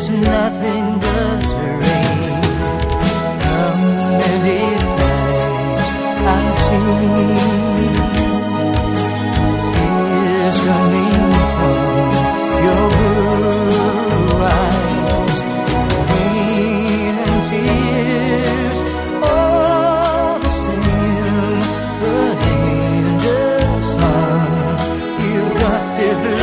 there's nothing but rain. How many times I've seen tears coming from your blue eyes, rain and tears all the same. But in the sun, you've got to.